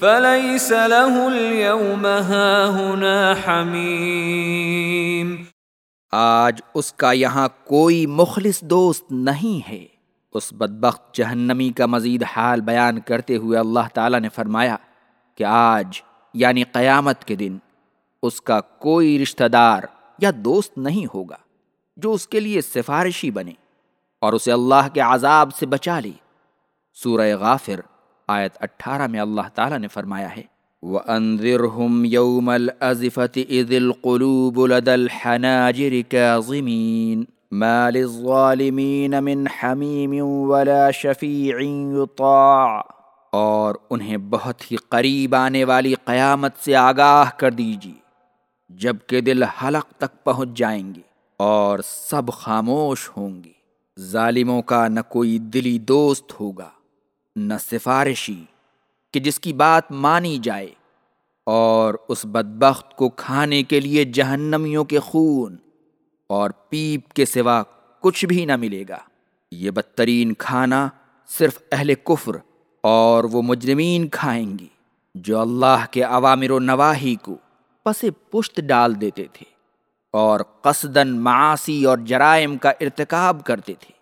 فليس له اليوم هاهنا حميم۔ آج اس کا یہاں کوئی مخلص دوست نہیں ہے۔ اس بدبخت جہنمی کا مزید حال بیان کرتے ہوئے اللہ تعالیٰ نے فرمایا کہ آج یعنی قیامت کے دن اس کا کوئی رشتہ دار یا دوست نہیں ہوگا جو اس کے لیے سفارشی بنے اور اسے اللہ کے عذاب سے بچا لی سورہ غافر آیت اٹھارہ میں اللہ تعالیٰ نے فرمایا ہے۔ وَأَنذِرْهُمْ يَوْمَ الْأَزِفَةِ إِذِ الْقُلُوبُ لَدَى الْحَنَاجِرِ كَاظِمِينَ مَا لِلظَّالِمِينَ مِنْ حَمِيمٍ وَلَا شَفِيعٍ يُطَاعٍ۔ اور انہیں بہت ہی قریب آنے والی قیامت سے آگاہ کر دیجیے جبکہ دل حلق تک پہنچ جائیں گے اور سب خاموش ہوں گے۔ ظالموں کا نہ کوئی دلی دوست ہوگا۔ نہ سفارشی کہ جس کی بات مانی جائے اور اس بدبخت کو کھانے کے لیے جہنمیوں کے خون اور پیپ کے سوا کچھ بھی نہ ملے گا۔ یہ بدترین کھانا صرف اہل کفر اور وہ مجرمین کھائیں گی جو اللہ کے عوامر و نواحی کو پس پشت ڈال دیتے تھے اور قصدن معاشی اور جرائم کا ارتکاب کرتے تھے۔